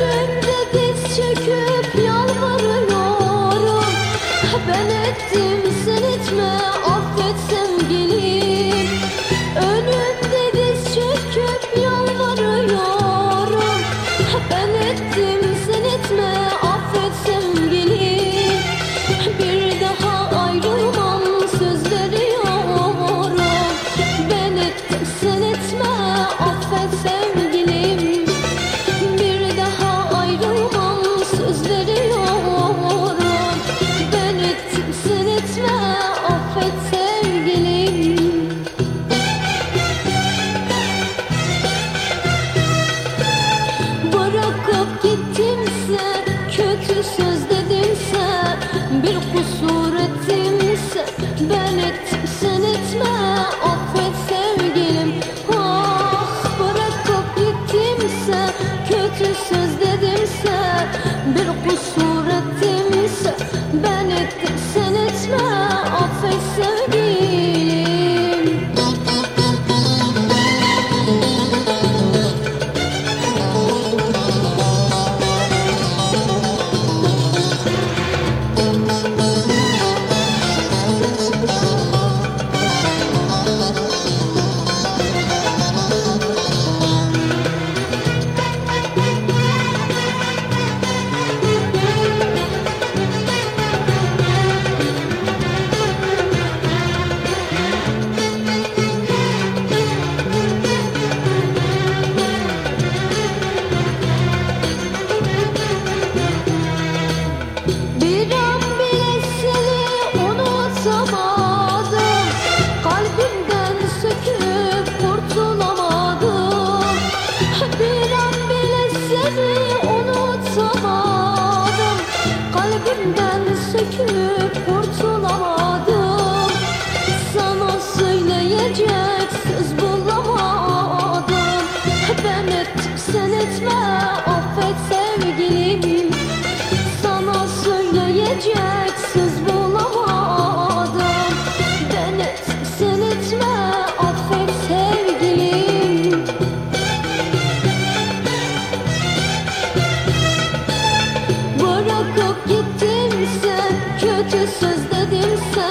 önünde diz çöküp yalvarıyorum. Ben ettim sen etme affetsen gittimse kötü söz dedimse bir kusur ettimse ben ettim sen etme affet sevgilim. Ah bırakıp gittimse kötü söz dedimse bir kusur ettim. kalbimden sökülüp kurtulamadım. Sana söyleyecek söz bulamadım. Ben ettim sen etme affet sevgilim. Sana söyleyecek Türküsüz dedim sen